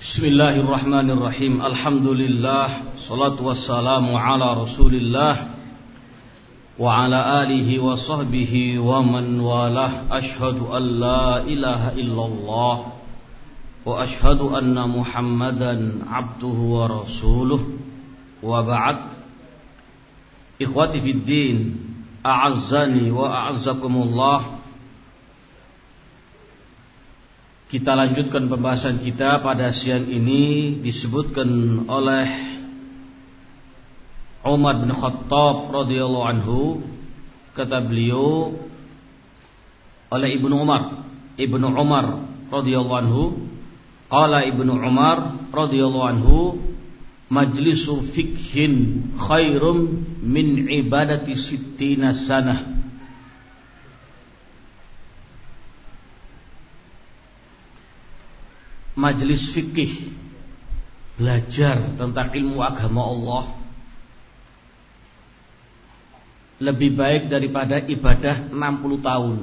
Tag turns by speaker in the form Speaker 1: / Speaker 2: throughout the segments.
Speaker 1: بسم الله الرحمن الرحيم الحمد لله صلاة والسلام على رسول الله وعلى آله وصحبه ومن والاه أشهد أن لا إله إلا الله وأشهد أن محمدا عبده ورسوله وبعد إخوتي في الدين أعزني وأعزكم الله وأعزكم الله Kita lanjutkan pembahasan kita pada siang ini disebutkan oleh Umar bin Khattab radhiyallahu anhu. Kata beliau oleh Ibnu Umar Ibnu Umar radhiyallahu anhu qala Ibnu Umar radhiyallahu anhu majlisu fikhin khairum min ibadati sittina sanah majelis fikih belajar tentang ilmu agama Allah lebih baik daripada ibadah 60 tahun.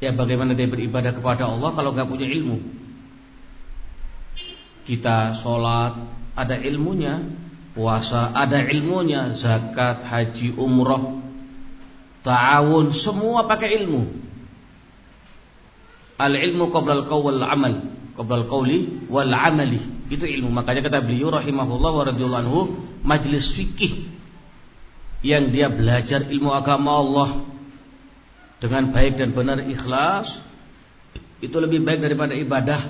Speaker 1: Ya bagaimana dia beribadah kepada Allah kalau nggak punya ilmu? Kita sholat ada ilmunya, puasa ada ilmunya, zakat, haji, umroh, ta'awun semua pakai ilmu. Al ilmu qabla al qawl wal amal, qabla al qawli wal amali. Itu ilmu. Makanya kata beliau rahimahullah wa radhiyallahu anhu, majlis fikih yang dia belajar ilmu agama Allah dengan baik dan benar ikhlas itu lebih baik daripada ibadah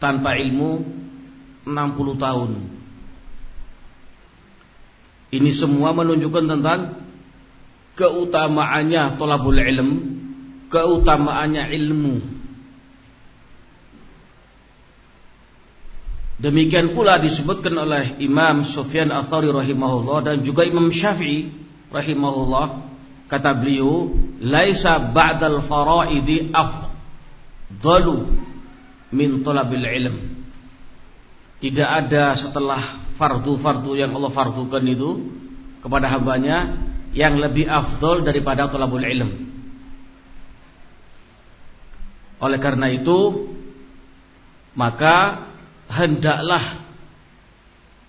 Speaker 1: tanpa ilmu 60 tahun. Ini semua menunjukkan tentang keutamaannya tolabul ilm keutamaannya ilmu. Demikian pula disebutkan oleh Imam Sufyan Ats-Tsauri rahimahullah dan juga Imam Syafi'i rahimahullah. Kata beliau laisa ba'dal faraidi afdalu min talabil ilm. Tidak ada setelah fardu-fardu yang Allah fardukan itu kepada hambanya yang lebih afdol daripada talabul ilm oleh karena itu maka hendaklah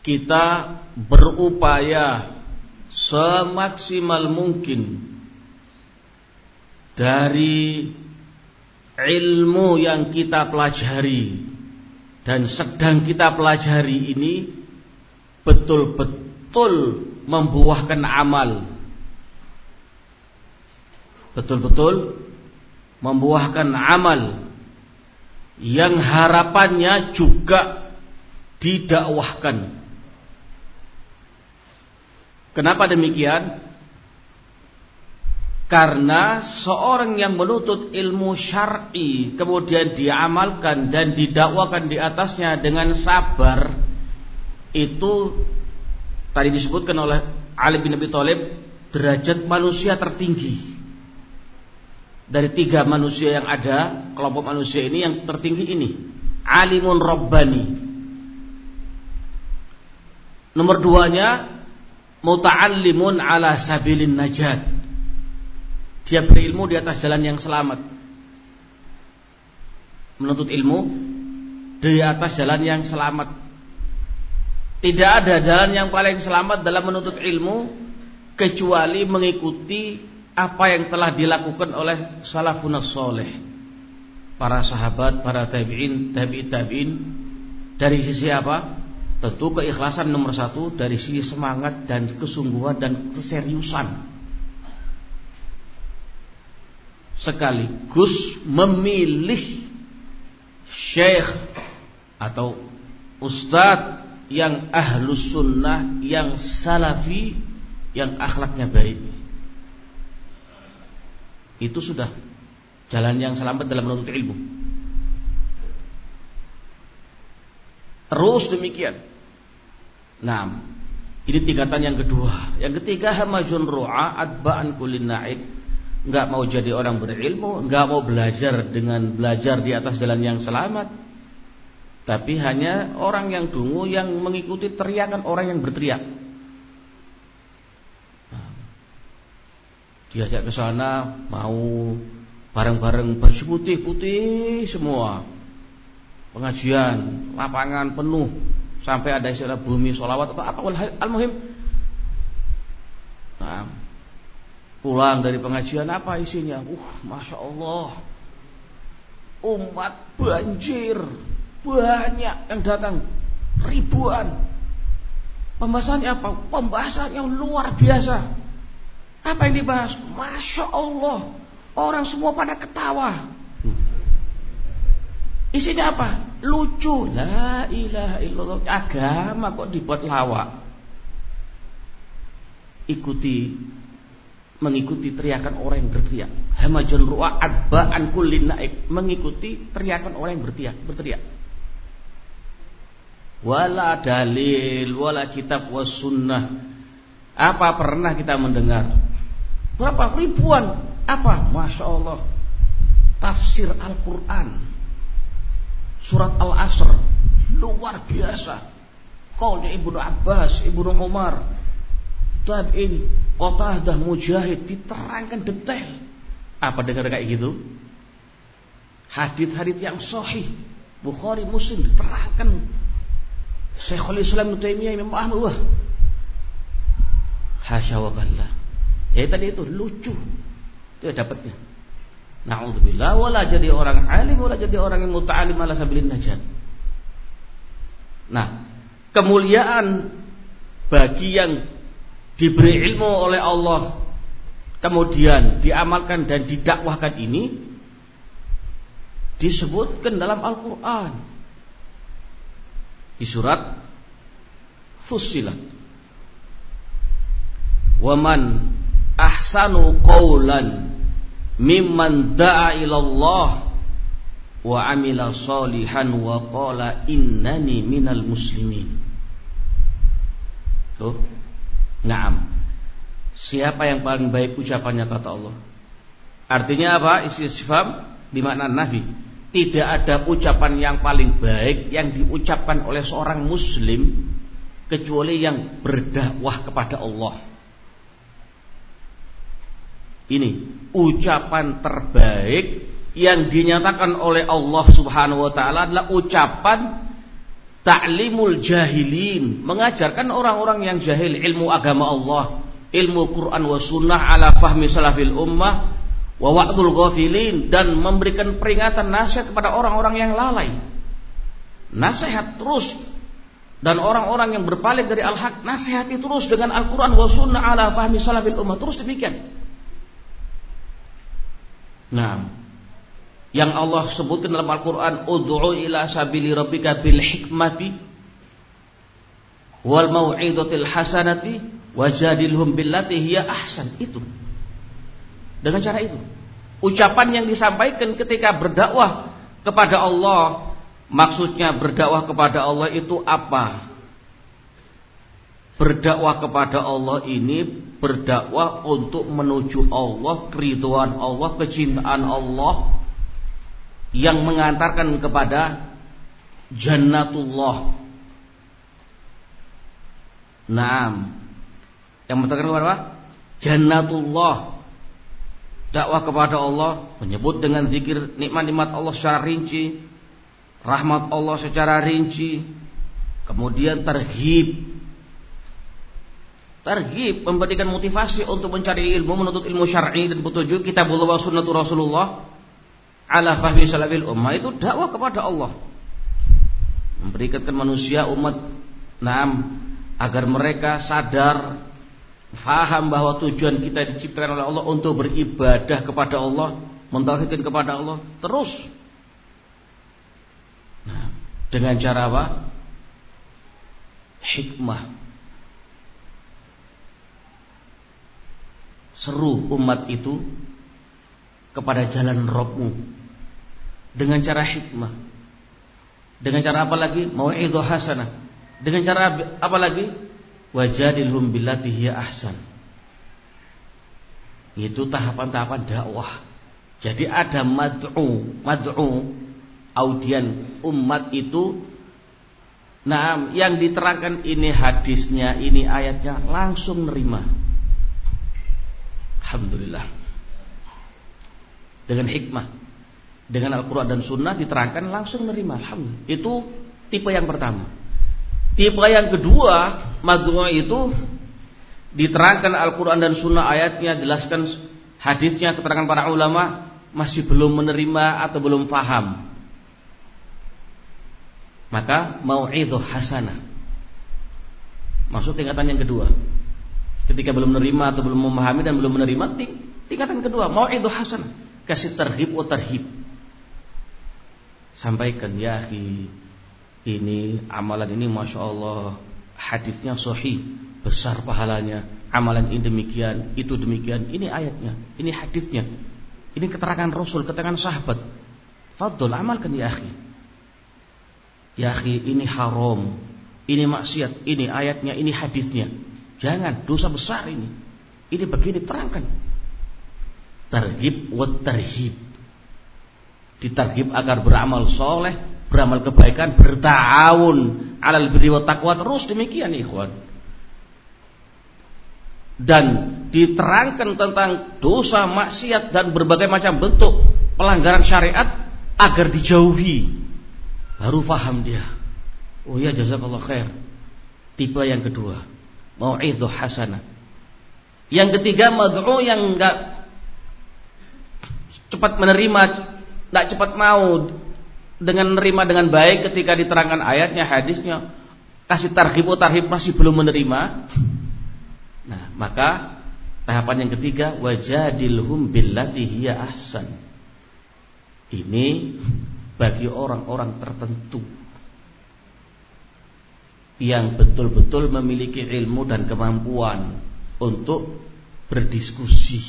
Speaker 1: kita berupaya semaksimal mungkin dari ilmu yang kita pelajari dan sedang kita pelajari ini betul-betul membuahkan amal. Betul-betul membuahkan amal yang harapannya juga didakwahkan. Kenapa demikian? Karena seorang yang menuntut ilmu syar'i kemudian diamalkan dan didakwakan di atasnya dengan sabar itu tadi disebutkan oleh Ali bin Abi Thalib derajat manusia tertinggi dari tiga manusia yang ada, kelompok manusia ini yang tertinggi ini, alimun robbani. Nomor duanya, muta'allimun ala sabilin najat. Dia berilmu di atas jalan yang selamat. Menuntut ilmu di atas jalan yang selamat. Tidak ada jalan yang paling selamat dalam menuntut ilmu kecuali mengikuti apa yang telah dilakukan oleh salafun soleh. Para sahabat, para tabi'in, tabi'in, tabi'in. Dari sisi apa? Tentu keikhlasan nomor satu dari sisi semangat dan kesungguhan dan keseriusan. Sekaligus memilih syekh atau ustadz yang ahlus sunnah yang salafi yang akhlaknya baik itu sudah jalan yang selamat dalam menuntut ilmu. Terus demikian. Nah, ini tingkatan yang kedua. Yang ketiga hamajun ru'a adba'an kulin na'id. Enggak mau jadi orang berilmu, enggak mau belajar dengan belajar di atas jalan yang selamat. Tapi hanya orang yang dungu yang mengikuti teriakan orang yang berteriak. Diajak ke sana mau bareng-bareng baju putih-putih semua. Pengajian, lapangan penuh sampai ada istilah bumi solawat atau apa al-muhim. Nah, pulang dari pengajian apa isinya? Uh, masya Allah, umat banjir, banyak yang datang, ribuan. Pembahasannya apa? Pembahasan yang luar biasa. Apa yang dibahas? Masya Allah, orang semua pada ketawa. Isinya apa? Lucu. La ilaha illallah. Agama kok dibuat lawak. Ikuti mengikuti teriakan orang yang berteriak. Hamajan ru'a adba'an kullin naik. Mengikuti teriakan orang yang berteriak, berteriak. Wala dalil, wala kitab was sunnah. Apa pernah kita mendengar? Berapa ribuan? Apa? Masya Allah. Tafsir Al-Quran. Surat Al-Asr. Luar biasa. Qaulnya Ibnu Abbas, Ibnu Umar, tabi'in, Qatadah, Mujahid diterangkan detail. Apa dengar kayak gitu? Hadith-hadith yang sahih, Bukhari, Muslim diterangkan. Syekhul Islam Taimiyah Imam Ahmad wah. Hasya wa. Ya tadi itu lucu. Itu dapatnya. Na'udzubillah wala jadi orang alim wala jadi orang yang muta'alim ala sabilin najat. Nah, kemuliaan bagi yang diberi ilmu oleh Allah kemudian diamalkan dan didakwahkan ini disebutkan dalam Al-Qur'an di surat Fussilat Waman ahsanu qawlan mimman da'a ilallah wa amila salihan wa qala innani minal muslimin Tuh Naam. Siapa yang paling baik ucapannya kata Allah? Artinya apa? Istifham di makna nafi. Tidak ada ucapan yang paling baik yang diucapkan oleh seorang muslim kecuali yang berdakwah kepada Allah. Ini ucapan terbaik yang dinyatakan oleh Allah Subhanahu wa taala adalah ucapan Ta'limul jahilin. Mengajarkan orang-orang yang jahil ilmu agama Allah Ilmu Quran wa sunnah ala fahmi salafil ummah Wa wa'dul ghafilin Dan memberikan peringatan nasihat kepada orang-orang yang lalai. Nasihat terus. Dan orang-orang yang berpaling dari al-haq Nasihati terus dengan Al-Quran wa sunnah ala fahmi salafil ummah. Terus demikian Nah yang Allah sebutkan dalam Al-Quran Udu'u ila sabili rabbika bil hikmati Wal mau'idatil hasanati Wajadilhum billati hiya ahsan. Itu. Dengan cara itu. Ucapan yang disampaikan ketika berdakwah kepada Allah. Maksudnya berdakwah kepada Allah itu apa? Berdakwah kepada Allah ini berdakwah untuk menuju Allah, keriduan Allah, kecintaan Allah yang mengantarkan kepada jannatullah. Naam. Yang mengantarkan kepada apa? Jannatullah. Dakwah kepada Allah menyebut dengan zikir nikmat-nikmat Allah secara rinci, rahmat Allah secara rinci, kemudian terhib terhib memberikan motivasi untuk mencari ilmu menuntut ilmu syar'i dan petunjuk kitabullah wa sunnatul Rasulullah ala fahmi salafil ummah. Itu dakwah kepada Allah. Memberikan manusia umat nam agar mereka sadar faham bahwa tujuan kita diciptakan oleh Allah untuk beribadah kepada Allah mentauhidkan kepada Allah terus. Nah, dengan cara apa? Hikmah seru umat itu kepada jalan Robmu dengan cara hikmah. Dengan cara apa lagi? Mau'idhah hasanah. Dengan cara apa lagi? Wajadilhum billati ahsan. Itu tahapan-tahapan dakwah. Jadi ada mad'u, mad'u audien umat itu Nah, yang diterangkan ini hadisnya, ini ayatnya langsung nerima. Alhamdulillah. dengan hikmah, dengan Al-Quran dan Sunnah diterangkan langsung menerima. Alhamdulillah. Itu tipe yang pertama. Tipe yang kedua, madhumah itu diterangkan Al-Quran dan Sunnah ayatnya, jelaskan hadisnya, keterangan para ulama masih belum menerima atau belum faham. Maka mau'idhah hasanah. Maksud tingkatan yang kedua. Ketika belum menerima atau belum memahami dan belum menerima, tingkatan kedua mau'idhah hasanah. Kasih terhib atau terhib. Sampaikan ya ini amalan ini masya Allah hadisnya sahih besar pahalanya. Amalan ini demikian itu demikian ini ayatnya ini hadisnya. Ini keterangan Rasul keterangan sahabat. Fadl amalkan ya akhi. Ya akhi ini haram ini maksiat ini ayatnya ini hadisnya jangan dosa besar ini ini begini terangkan tarhib wa tarhib ditarhib agar beramal soleh beramal kebaikan, bertahun alal birri wa taqwa terus demikian ikhwan. Dan diterangkan tentang dosa, maksiat dan berbagai macam bentuk pelanggaran syariat agar dijauhi. Baru faham dia. Oh ya jazakallah khair. Tipe yang kedua, mau'idhah hasanah. Yang ketiga mad'u yang enggak cepat menerima, enggak cepat mau dengan menerima dengan baik ketika diterangkan ayatnya, hadisnya, kasih tarhib oh, tarhib masih belum menerima. Nah, maka tahapan yang ketiga wajadilhum billati hiya ahsan. Ini bagi orang-orang tertentu yang betul-betul memiliki ilmu dan kemampuan untuk berdiskusi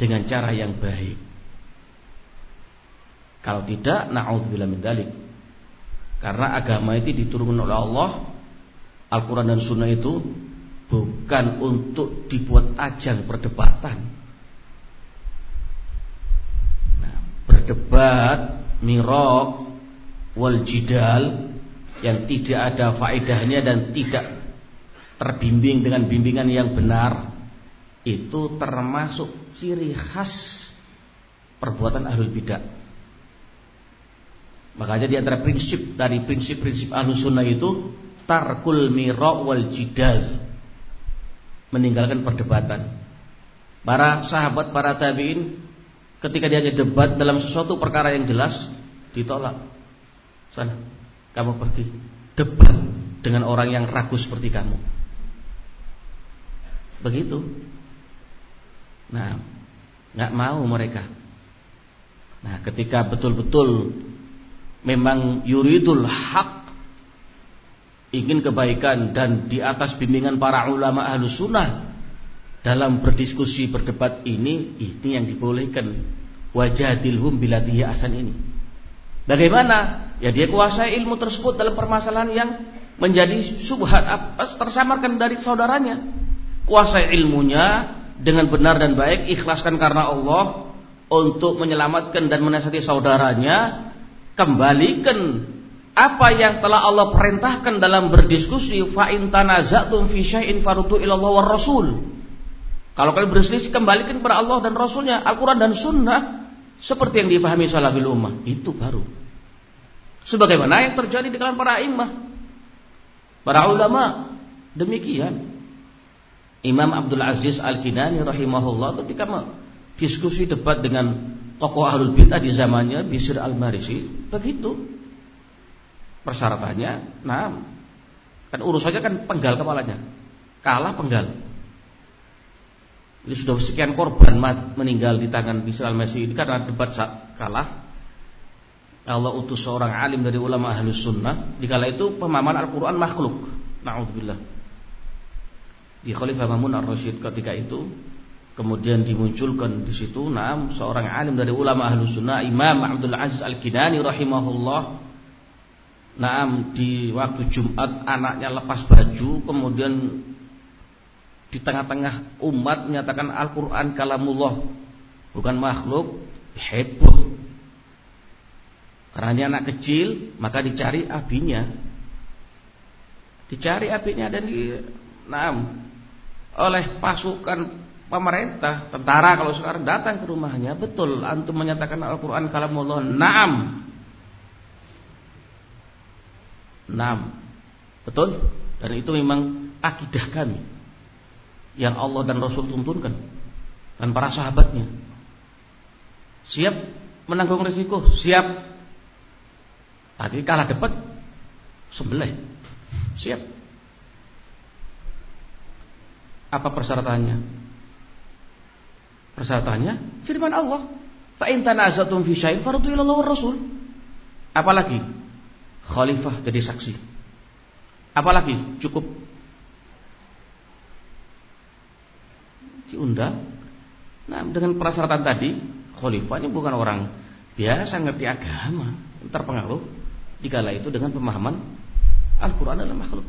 Speaker 1: dengan cara yang baik. Kalau tidak, na'udzubillah min dalik. Karena agama itu diturunkan oleh Allah, Al-Quran dan Sunnah itu bukan untuk dibuat ajang perdebatan. Nah, berdebat, mirok, wal jidal yang tidak ada faedahnya dan tidak terbimbing dengan bimbingan yang benar itu termasuk ciri khas perbuatan ahlul bidah. Makanya di antara prinsip dari prinsip-prinsip ahlu sunnah itu tarkul miro wal jidal, meninggalkan perdebatan. Para sahabat, para tabiin, ketika dia debat dalam sesuatu perkara yang jelas, ditolak. Sana, kamu pergi debat dengan orang yang ragu seperti kamu. Begitu. Nah, nggak mau mereka. Nah, ketika betul-betul memang yuridul hak ingin kebaikan dan di atas bimbingan para ulama ahlu sunnah dalam berdiskusi berdebat ini ini yang dibolehkan wajadilhum bilatihi asan ini bagaimana? Ya dia kuasai ilmu tersebut dalam permasalahan yang menjadi subhat. Tersamarkan dari saudaranya. Kuasai ilmunya dengan benar dan baik ikhlaskan karena Allah untuk menyelamatkan dan menasihati saudaranya kembalikan apa yang telah Allah perintahkan dalam berdiskusi fa in tanaza'tum fi syai'in faruddu Rasul. Kalau kalian berselisih kembalikan kepada Allah dan Rasulnya Al-Quran dan Sunnah seperti yang difahami salafil ummah itu baru. Sebagaimana yang terjadi di kalangan para imam, para ulama demikian. Imam Abdul Aziz Al-Kinani rahimahullah ketika diskusi debat dengan tokoh ahlul bid'ah di zamannya Bisir al-Marisi begitu. Persyaratannya nah kan urusannya kan penggal kepalanya. Kalah penggal ini sudah sekian korban meninggal di tangan Bisir al-Marisi ini karena debat kalah. Allah utus seorang alim dari ulama ahlus sunnah. Dikala itu pemahaman Al-Quran makhluk. Na'udzubillah. Di Khalifah Mamun ar-Rasyid ketika itu Kemudian dimunculkan di situ nam seorang alim dari ulama ahlu sunnah Imam Abdul Aziz Al Kinani rahimahullah. Naam di waktu Jumat anaknya lepas baju kemudian di tengah-tengah umat menyatakan Al-Qur'an kalamullah bukan makhluk heboh. Karena ini anak kecil maka dicari abinya. Dicari abinya dan di naam oleh pasukan pemerintah, tentara kalau sekarang datang ke rumahnya, betul antum menyatakan Al-Qur'an kalamullah. Naam. Naam. Betul? Dan itu memang akidah kami yang Allah dan Rasul tuntunkan dan para sahabatnya. Siap menanggung risiko, siap. Tadi kalah dapat sembelih. Siap. Apa persyaratannya? Persyaratannya firman Allah. Fa in tanazatum fi syai'in Allah Rasul. Apalagi khalifah jadi saksi. Apalagi cukup diundang. Nah, dengan persyaratan tadi, khalifah ini bukan orang biasa ngerti agama, terpengaruh dikala itu dengan pemahaman Al-Qur'an adalah makhluk.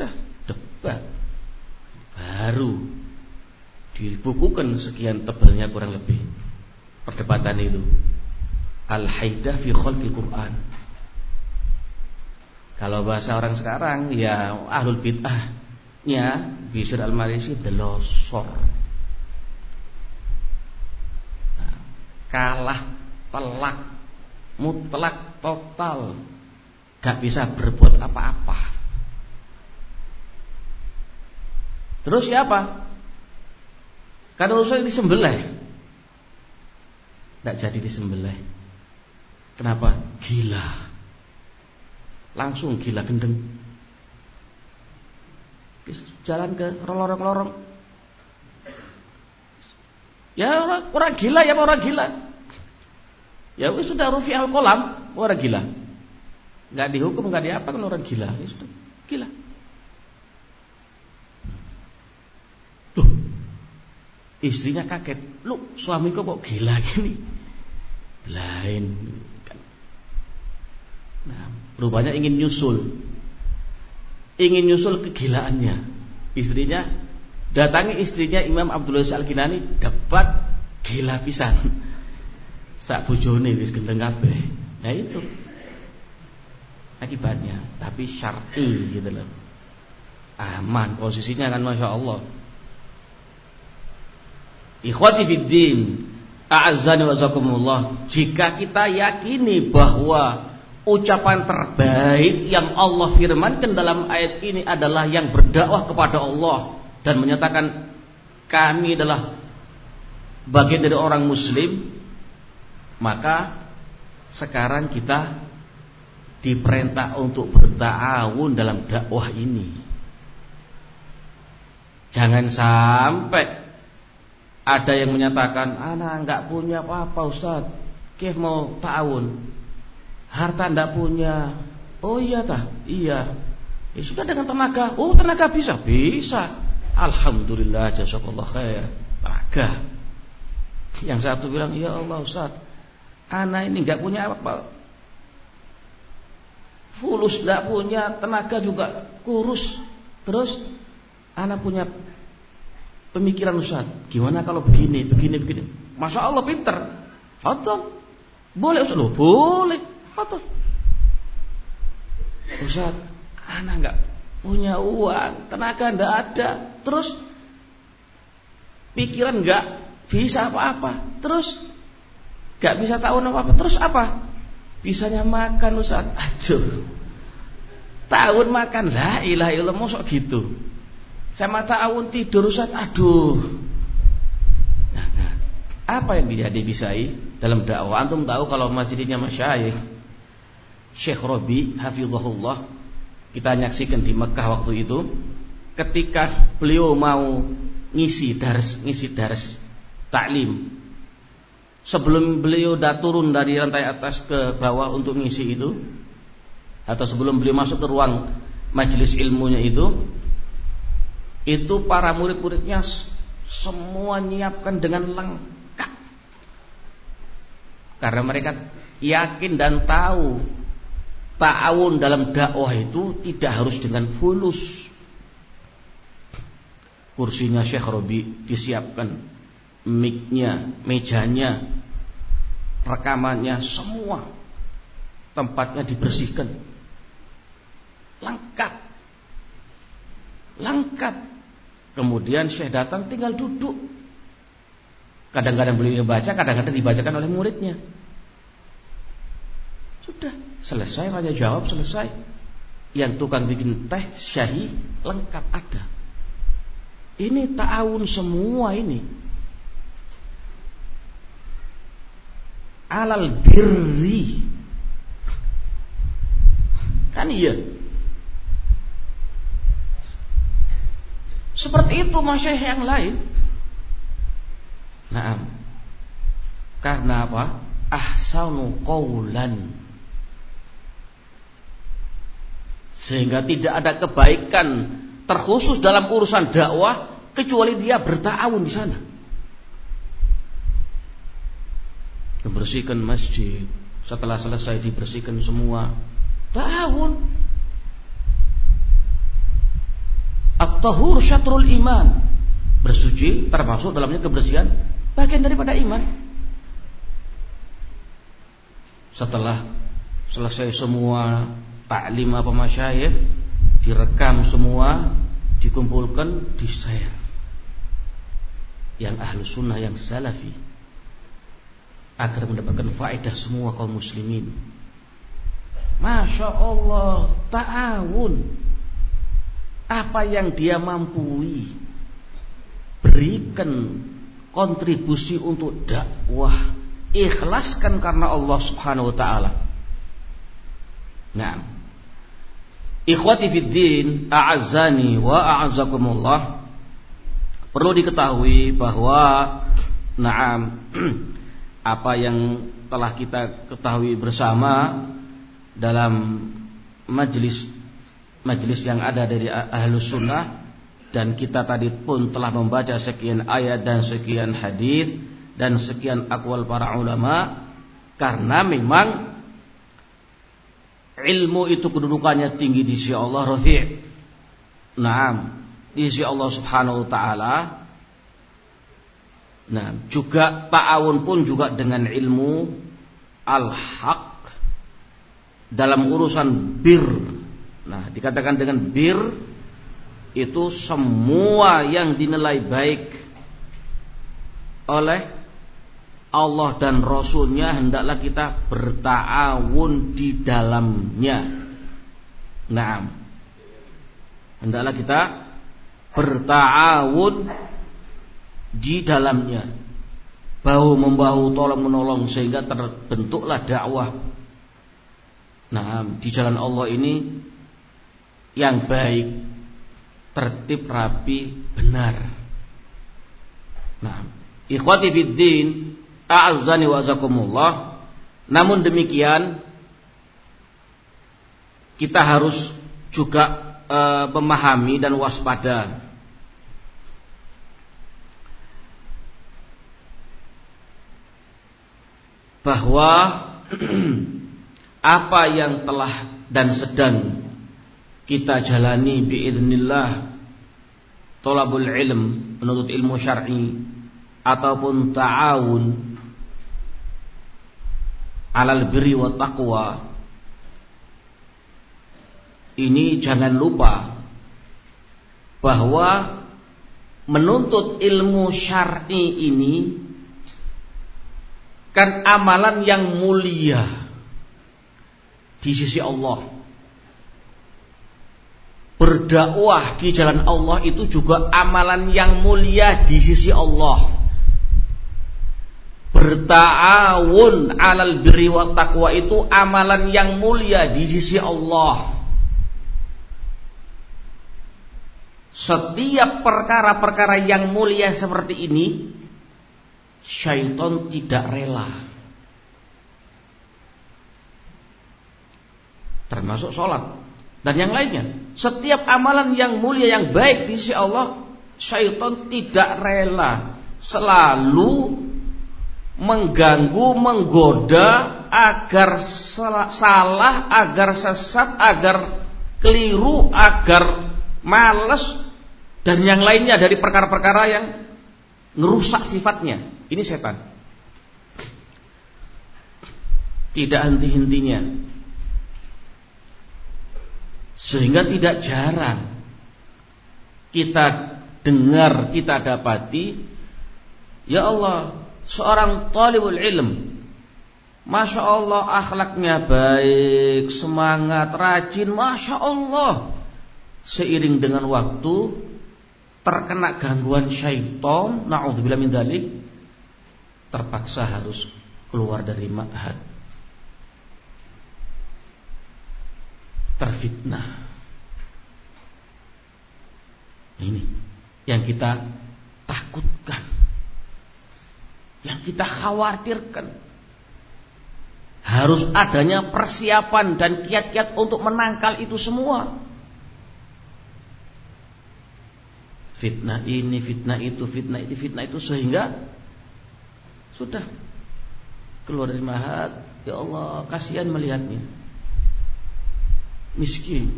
Speaker 1: Dah, debat. Baru dibukukan sekian tebalnya kurang lebih perdebatan itu. Al-haidah fi khalqil Quran. Kalau bahasa orang sekarang ya ahlul bid'ahnya Bishr al-Marisi delosor nah, kalah telak mutlak total gak bisa berbuat apa-apa Terus siapa? Karena urusan disembelih. Tidak jadi disembelih. Kenapa? Gila. Langsung gila gendeng. Jalan ke lorong-lorong. Ya orang, orang gila ya orang gila. Ya sudah rufi al kolam orang gila. Gak dihukum, gak diapa kan orang gila. Ya sudah, gila. Istrinya kaget, lu suamiku kok gila gini? Lain. Nah, rupanya ingin nyusul. Ingin nyusul kegilaannya. Istrinya datangi istrinya Imam Abdullah Al-Kinani dapat gila pisan. Sak bojone wis gendeng kabeh. Nah itu akibatnya, tapi syar'i gitu loh. Aman posisinya kan Masya Allah Ikhwati fiddin, a'azzani wa Jika kita yakini bahwa ucapan terbaik yang Allah firmankan dalam ayat ini adalah yang berdakwah kepada Allah dan menyatakan kami adalah bagian dari orang muslim, maka sekarang kita diperintah untuk bertawun dalam dakwah ini. Jangan sampai ada yang menyatakan, anak nggak punya apa-apa Ustaz. Kif mau tahun. Harta nggak punya. Oh iya tah, iya. Ya sudah dengan tenaga. Oh tenaga bisa, bisa. Alhamdulillah, jazakallah khair. Tenaga. Yang satu bilang, ya Allah Ustaz, anak ini nggak punya apa-apa. Fulus nggak punya, tenaga juga kurus. Terus anak punya pemikiran Ustaz. Gimana kalau begini, begini, begini. Masya Allah pinter. Fadol. Boleh Ustaz. Loh, boleh. Fadol. Ustaz, anak nggak punya uang, tenaga nggak ada. Terus pikiran nggak bisa apa-apa. Terus nggak bisa tahu apa-apa. Terus apa? Bisanya makan Ustaz. Aduh. Tahun makan lah ilah ilah mosok gitu. Sama ta'awun tidur Ustaz, aduh. Nah, nah, apa yang bisa dibisai dalam dakwah? Antum tahu kalau majlisnya masyayikh Syekh Robi hafizahullah kita nyaksikan di Mekah waktu itu ketika beliau mau ngisi dars ngisi dars taklim. Sebelum beliau dah turun dari rantai atas ke bawah untuk ngisi itu atau sebelum beliau masuk ke ruang majelis ilmunya itu itu para murid-muridnya semua nyiapkan dengan lengkap. Karena mereka yakin dan tahu ta'awun dalam dakwah itu tidak harus dengan fulus. Kursinya Syekh Robi disiapkan. Miknya, mejanya rekamannya semua tempatnya dibersihkan. Lengkap. Lengkap. Kemudian Syekh datang tinggal duduk. Kadang-kadang beliau baca, kadang-kadang dibacakan oleh muridnya. Sudah, selesai hanya jawab selesai. Yang tukang bikin teh syahi lengkap ada. Ini ta'awun semua ini. Alal birri. Kan iya. Seperti itu masyayikh yang lain. Nah, karena apa? Ahsanu qawlan. Sehingga tidak ada kebaikan terkhusus dalam urusan dakwah kecuali dia bertawun di sana. Membersihkan masjid, setelah selesai dibersihkan semua, ta'awun At-tahur syatrul iman. Bersuci termasuk dalamnya kebersihan bagian daripada iman. Setelah selesai semua taklim apa masyayikh direkam semua, dikumpulkan, di share. Yang ahlu sunnah yang salafi. Agar mendapatkan faedah semua kaum muslimin. Masya Allah, ta'awun. Apa yang dia mampu berikan kontribusi untuk dakwah. Ikhlaskan karena Allah Subhanahu wa taala. Nah ikhwati fid din a'azzani wa a'azzakumullah. Perlu diketahui bahwa na'am apa yang telah kita ketahui bersama dalam majelis majelis yang ada dari ahlu sunnah dan kita tadi pun telah membaca sekian ayat dan sekian hadis dan sekian akwal para ulama karena memang ilmu itu kedudukannya tinggi di sisi Allah rafi' Naam. Di sisi Allah Subhanahu wa taala. Nah, juga ta'awun pun juga dengan ilmu al-haq dalam urusan bir. Nah, dikatakan dengan bir itu semua yang dinilai baik oleh Allah dan Rasulnya hendaklah kita bertawun di dalamnya. Nah, hendaklah kita bertawun di dalamnya. Bahu membahu tolong menolong sehingga terbentuklah dakwah. Nah, di jalan Allah ini yang baik, tertib, rapi, benar. Nah, ikhwati fid din, a'azzani wa azakumullah. Namun demikian kita harus juga e, memahami dan waspada bahwa apa yang telah dan sedang kita jalani biidznillah tolabul ilm menuntut ilmu syar'i ataupun ta'awun alal birri wa taqwa ini jangan lupa bahwa menuntut ilmu syar'i ini kan amalan yang mulia di sisi Allah berdakwah di jalan Allah itu juga amalan yang mulia di sisi Allah. Berta'awun alal birri wa taqwa itu amalan yang mulia di sisi Allah. Setiap perkara-perkara yang mulia seperti ini syaitan tidak rela. Termasuk sholat dan yang lainnya. Setiap amalan yang mulia yang baik di sisi Allah, syaitan tidak rela selalu mengganggu, menggoda agar salah, agar sesat, agar keliru, agar males dan yang lainnya dari perkara-perkara yang merusak sifatnya. Ini setan. Tidak henti-hentinya sehingga tidak jarang kita dengar, kita dapati Ya Allah, seorang talibul ilm. Masya Allah akhlaknya baik, semangat, rajin. Masya Allah. Seiring dengan waktu Terkena gangguan syaitan. Na'udzubillah min dalik Terpaksa harus keluar dari ma'had. Terfitnah. Ini yang kita takutkan Yang kita khawatirkan Harus adanya persiapan dan kiat-kiat untuk menangkal itu semua. Fitnah ini, fitnah itu, fitnah itu, fitnah itu Sehingga Sudah Keluar dari mahat. Ya Allah, kasihan melihatnya. Miskin.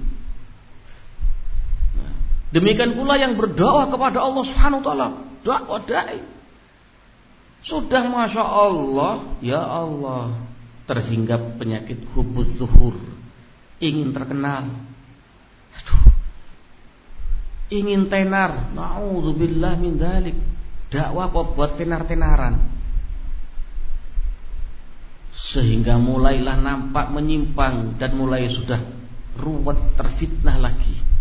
Speaker 1: Demikian pula yang berdoa kepada Allah Subhanahu wa taala, dakwah dai. Sudah Masya Allah. Ya Allah. Terhinggap penyakit hubud zuhur. Ingin terkenal. Aduh. Ingin tenar. Na'udzubillah min dalik Dakwah kok buat tenar-tenaran? Sehingga mulailah nampak menyimpang Dan mulai sudah ruwet terfitnah lagi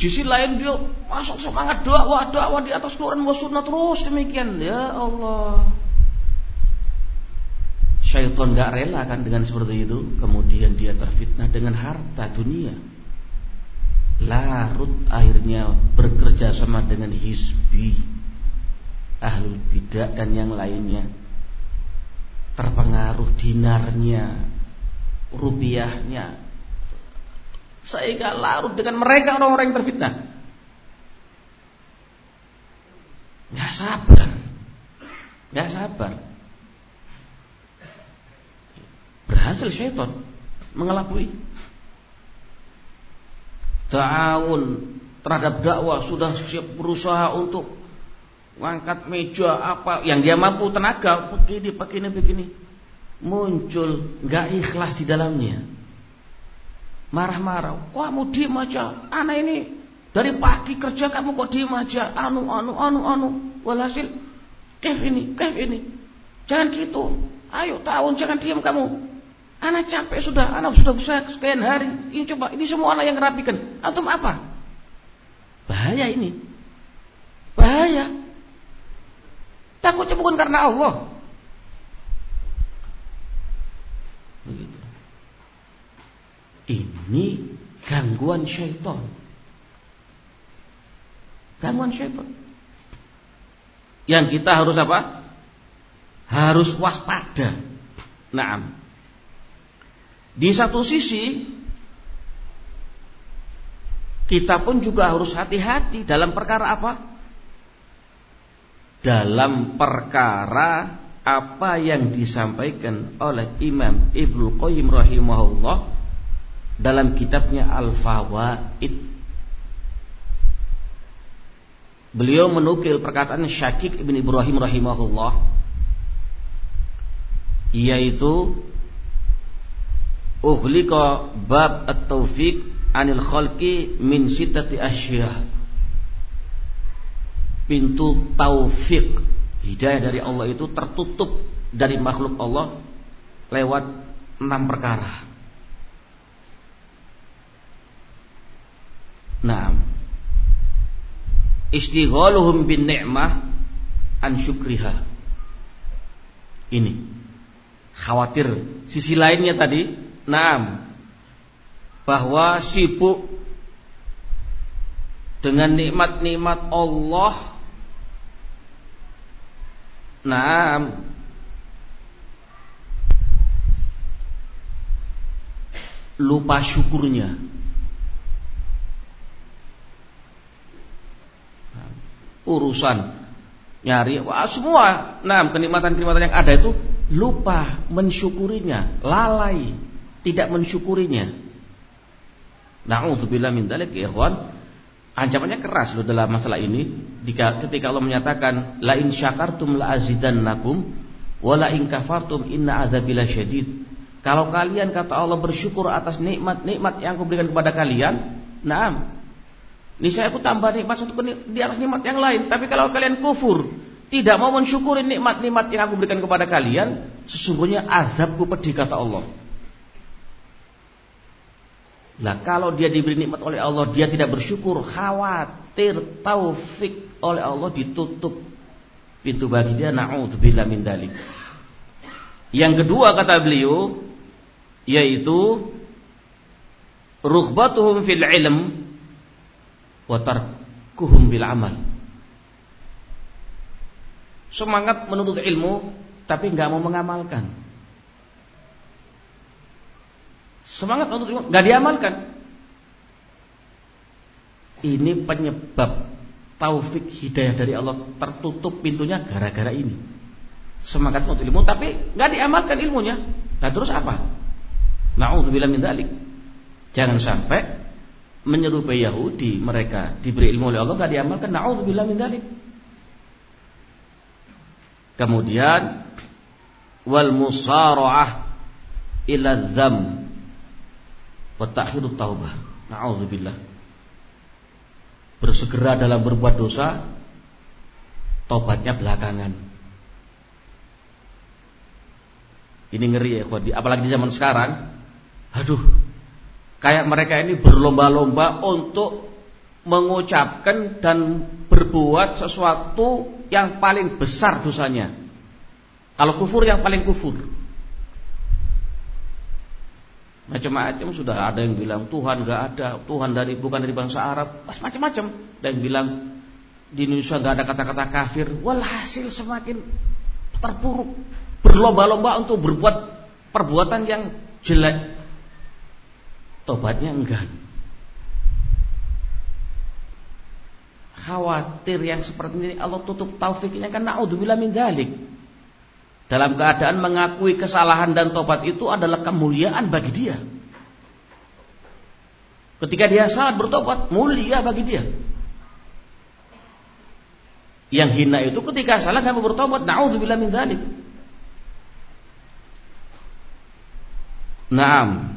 Speaker 1: Di sisi lain dia masuk semangat dakwah dakwah di atas Quran wa sunnah terus demikian. Ya Allah. Syaitan gak rela kan dengan seperti itu. Kemudian dia terfitnah dengan harta dunia. Larut akhirnya bekerja sama dengan hizbi. Ahlul bidah dan yang lainnya. Terpengaruh dinarnya. Rupiahnya sehingga larut dengan mereka orang-orang yang terfitnah. Gak sabar. Gak sabar. Berhasil syaitan mengelabui. Ta'awun terhadap dakwah sudah siap berusaha untuk mengangkat meja apa yang dia mampu tenaga begini begini begini muncul nggak ikhlas di dalamnya marah-marah. Kamu diem aja. Anak ini dari pagi kerja kamu kok diem aja. Anu, anu, anu, anu. Walhasil, kef ini, kef ini. Jangan gitu. Ayo tahun jangan diem kamu. Anak capek sudah, anak sudah besar sekian hari. Ini coba, ini semua anak yang rapikan. Antum apa? Bahaya ini. Bahaya. Takutnya bukan karena Allah. Begitu. Ini gangguan syaitan. Gangguan syaitan. Yang kita harus apa? Harus waspada. Nah, di satu sisi kita pun juga harus hati-hati dalam perkara apa? Dalam perkara apa yang disampaikan oleh Imam Ibnu Qayyim rahimahullah dalam kitabnya Al-Fawaid. Beliau menukil perkataan Syakik ibn Ibrahim rahimahullah yaitu uhlika bab at-taufiq anil khalqi min sittati asya pintu taufik hidayah dari Allah itu tertutup dari makhluk Allah lewat enam perkara Nah, istighaluhum bin ni'mah an syukriha. Ini. Khawatir. Sisi lainnya tadi, nah bahwa sibuk dengan nikmat-nikmat Allah. Nah, lupa syukurnya. Urusan nyari wah semua. Nah kenikmatan-kenikmatan yang ada itu lupa mensyukurinya lalai tidak mensyukurinya. Na'udzubillah min dzalik ya ikhwan. Ancamannya keras loh dalam masalah ini. Jika ketika Allah menyatakan la in syakartum la azidannakum wa la in kafartum inna adzabila syadid. Kalau kalian kata Allah bersyukur atas nikmat-nikmat yang aku berikan kepada kalian Naam. Ini saya pun tambah nikmat satu di atas nikmat yang lain. Tapi kalau kalian kufur, tidak mau mensyukuri nikmat-nikmat yang aku berikan kepada kalian, sesungguhnya azabku pedih kata Allah. Lah kalau dia diberi nikmat oleh Allah, dia tidak bersyukur, khawatir taufik oleh Allah ditutup pintu bagi dia naudzubillah min dalik. Yang kedua kata beliau yaitu rughbatuhum fil ilm wa tarkuhum bil amal. Semangat menuntut ilmu tapi nggak mau mengamalkan. Semangat untuk ilmu nggak diamalkan. Ini penyebab taufik hidayah dari Allah tertutup pintunya gara-gara ini. Semangat untuk ilmu tapi nggak diamalkan ilmunya. Nah terus apa? Nauzubillah min dzalik. Jangan sampai menyerupai Yahudi mereka diberi ilmu oleh Allah nggak diamalkan. Nauzubillah min dzalik. Kemudian wal musara'ah ila dzam wa ta'khirut taubah. Nauzubillah. Bersegera dalam berbuat dosa, tobatnya belakangan. Ini ngeri ya, apalagi di zaman sekarang. Aduh, kayak mereka ini berlomba-lomba untuk mengucapkan dan berbuat sesuatu yang paling besar dosanya. Kalau kufur yang paling kufur. Macam-macam sudah ada yang bilang Tuhan gak ada, Tuhan dari bukan dari bangsa Arab, pas macam-macam. Dan yang bilang di Indonesia gak ada kata-kata kafir. Walhasil semakin terpuruk, berlomba-lomba untuk berbuat perbuatan yang jelek. Tobatnya enggak. Khawatir yang seperti ini Allah tutup taufiknya kan naudzubillah min dalik dalam keadaan mengakui kesalahan dan tobat itu adalah kemuliaan bagi dia. Ketika dia salah bertobat, mulia bagi dia. Yang hina itu ketika salah nggak bertobat, naudzubillah min dzalik. Naam.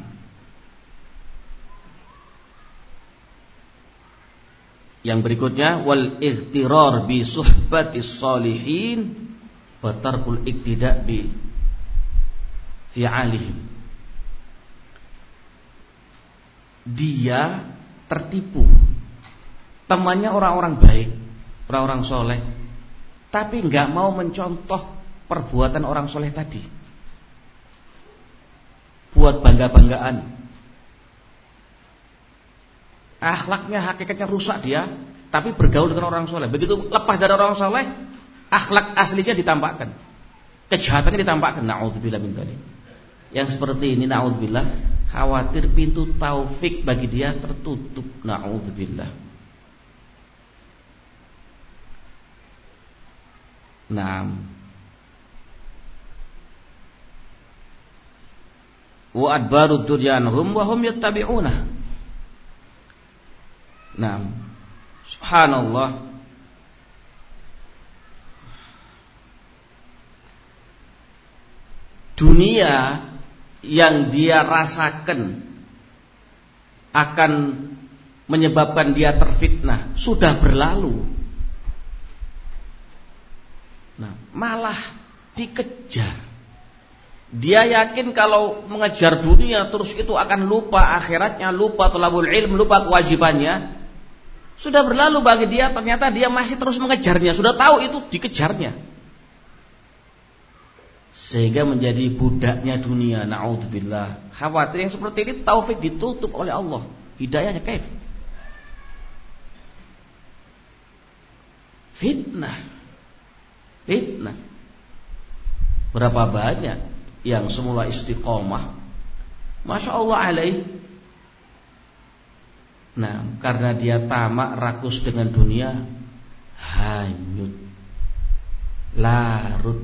Speaker 1: Yang berikutnya wal ihtirar bi suhbatis salihin wa tarkul iktida bi fi'alihim. Dia tertipu. Temannya orang-orang baik orang-orang soleh tapi nggak mau mencontoh perbuatan orang soleh tadi. Buat bangga-banggaan akhlaknya hakikatnya rusak dia tapi bergaul dengan orang soleh begitu lepas dari orang soleh akhlak aslinya ditampakkan. Kejahatannya ditampakkan. Nauzubillah min dzalik. Yang seperti ini naudzubillah khawatir pintu taufik bagi dia tertutup. Naudzubillah. Naam. Wa adbaru duryanhum wa hum yattabi'una. Naam. Subhanallah. dunia yang dia rasakan akan menyebabkan dia terfitnah sudah berlalu. Nah, malah dikejar. Dia yakin kalau mengejar dunia terus itu akan lupa akhiratnya, lupa tolabul ilm, lupa kewajibannya. Sudah berlalu bagi dia, ternyata dia masih terus mengejarnya. Sudah tahu itu dikejarnya. Sehingga menjadi budaknya dunia naudzubillah. Khawatir yang seperti ini taufik ditutup oleh Allah. Hidayahnya kaif. Fitnah. Fitnah. Berapa banyak yang semula istiqomah. Masya Allah alaih Nah karena dia tamak rakus dengan dunia Hanyut Larut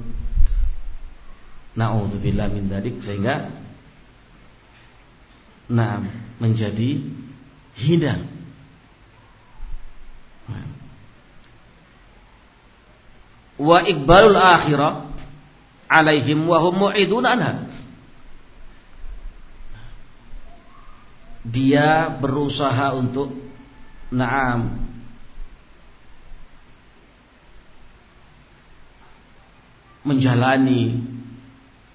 Speaker 1: Nauzubillah min dalik sehingga nah menjadi hina. Wa iqbalul akhirah alaihim wa hum mu'idun anha. Dia berusaha untuk naam. Menjalani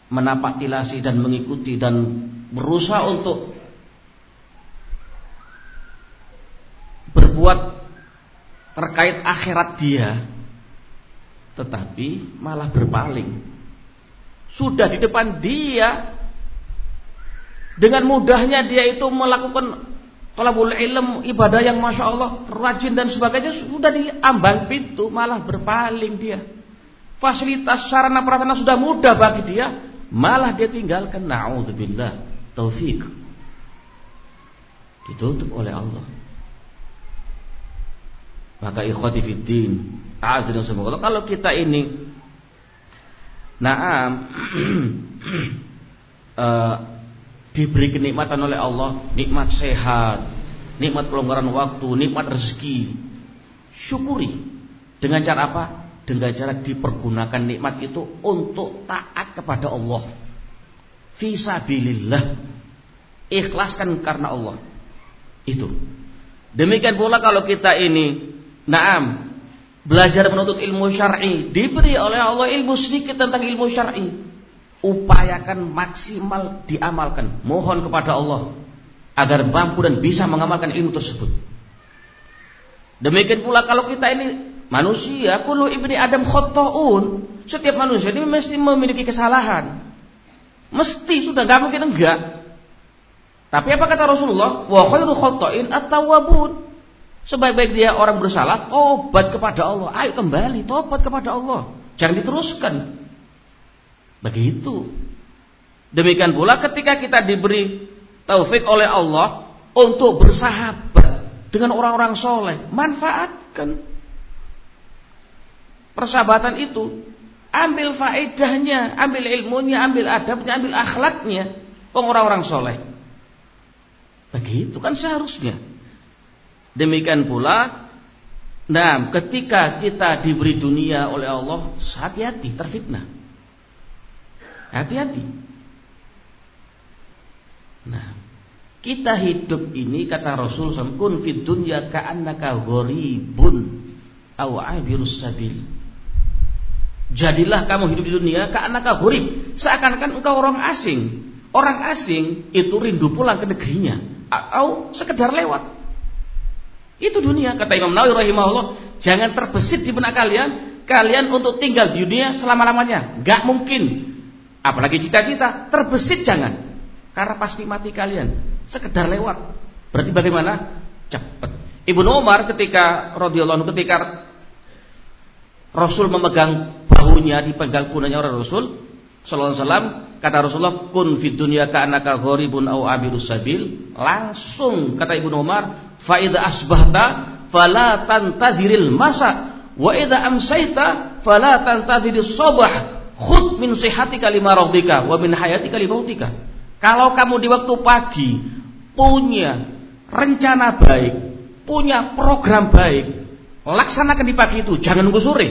Speaker 1: menapak tilasi dan mengikuti dan berusaha untuk berbuat terkait akhirat dia. Tetapi malah berpaling. Sudah di depan dia dengan mudahnya dia itu melakukan talabul ilm ibadah yang masya Allah rajin dan sebagainya sudah diambang pintu malah berpaling dia. Fasilitas sarana prasarana sudah mudah bagi dia malah dia tinggalkan. Naudzubillah. Taufik ditutup oleh Allah. Maka ikhwati fiddin azrin semoga kalau kita ini naam uh, diberi kenikmatan oleh Allah, nikmat sehat, nikmat pelonggaran waktu, nikmat rezeki. Syukuri. Dengan cara apa? Dengan cara dipergunakan nikmat itu untuk taat kepada Allah. Fisabilillah. Ikhlaskan karena Allah. Itu. Demikian pula kalau kita ini naam belajar menuntut ilmu syar'i, diberi oleh Allah ilmu sedikit tentang ilmu syar'i upayakan maksimal diamalkan. Mohon kepada Allah agar mampu dan bisa mengamalkan ilmu tersebut. Demikian pula kalau kita ini manusia, kullu ibni Adam khotoun. Setiap manusia ini mesti memiliki kesalahan. Mesti sudah gak mungkin enggak. Tapi apa kata Rasulullah? Wa khairu khotoin at-tawwabun. Sebaik-baik dia orang bersalah, tobat kepada Allah. Ayo kembali, tobat kepada Allah. Jangan diteruskan. Begitu. Demikian pula ketika kita diberi taufik oleh Allah untuk bersahabat dengan orang-orang soleh, manfaatkan persahabatan itu. Ambil faedahnya, ambil ilmunya, ambil adabnya, ambil akhlaknya. Orang-orang soleh. Begitu kan seharusnya. Demikian pula, nah ketika kita diberi dunia oleh Allah, hati-hati terfitnah. Hati-hati. Nah, kita hidup ini kata Rasul kun fid dunya ka'annaka gharibun aw abirus sabil. Jadilah kamu hidup di dunia ka'annaka gharib, seakan-akan engkau orang asing. Orang asing itu rindu pulang ke negerinya atau sekedar lewat. Itu dunia kata Imam Nawawi rahimahullah, jangan terbesit di benak kalian kalian untuk tinggal di dunia selama-lamanya. Gak mungkin. Apalagi cita-cita, terbesit jangan. Karena pasti mati kalian. Sekedar lewat. Berarti bagaimana? Cepat. Ibnu Umar ketika radhiyallahu ketika Rasul memegang bahunya dipegang punanya oleh Rasul sallallahu alaihi wasallam kata Rasulullah kun fid dunya ka'annaka gharibun aw abirus sabil langsung kata Ibnu Umar fa idza asbahta fala tantadhiril masa wa idza amsayta fala tantadhiris sabah Khud min sihatika lima rabbika wa min hayatika limautika. Kalau kamu di waktu pagi punya rencana baik, punya program baik, laksanakan di pagi itu, jangan nunggu sore.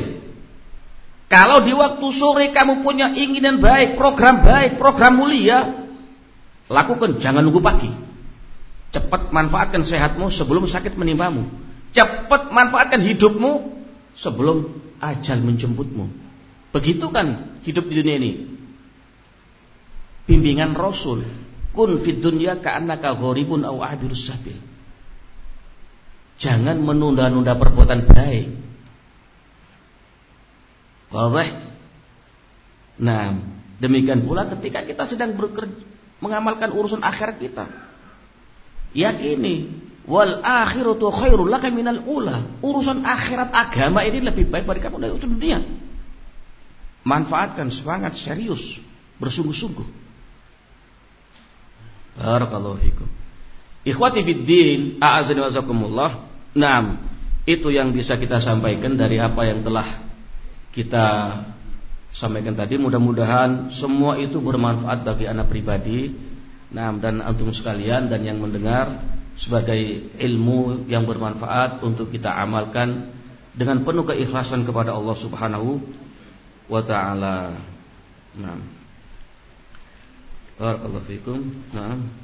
Speaker 1: Kalau di waktu sore kamu punya inginan baik, program baik, program mulia, lakukan, jangan nunggu pagi. Cepat manfaatkan sehatmu sebelum sakit menimpamu. Cepat manfaatkan hidupmu sebelum ajal menjemputmu. Begitu kan hidup di dunia ini. Bimbingan Rasul, kun fid dunya ka'annaka gharibun aw sabil. Jangan menunda-nunda perbuatan baik. Wawah. Nah, demikian pula ketika kita sedang bekerja, mengamalkan urusan akhir kita. Yakini wal akhiratu khairul laka minal ula. Urusan akhirat agama ini lebih baik bagi kamu dari urusan dunia. Manfaatkan semangat serius, bersungguh-sungguh. Barakallahu fikum. Ikhwati fid din, a'azani wazakumullah. Naam, itu yang bisa kita sampaikan dari apa yang telah kita sampaikan tadi. Mudah-mudahan semua itu bermanfaat bagi anak pribadi. Naam dan antum sekalian dan yang mendengar sebagai ilmu yang bermanfaat untuk kita amalkan dengan penuh keikhlasan kepada Allah Subhanahu wa ta'ala. Naam. Barakallahu fikum. Naam.